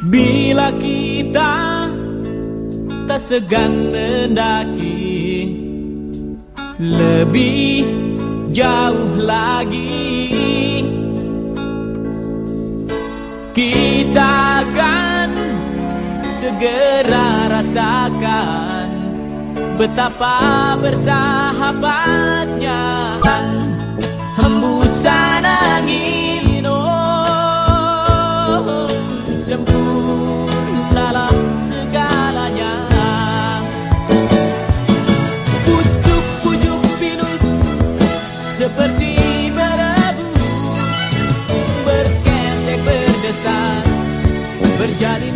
Bila kita tak segan mendaki Lebih jauh lagi. Kita akan segera rasakan Betapa bersahabatnya. Sempurnalah segalanya. Pucuk-pucuk pinus seperti berabur berkesek berdesak berjalin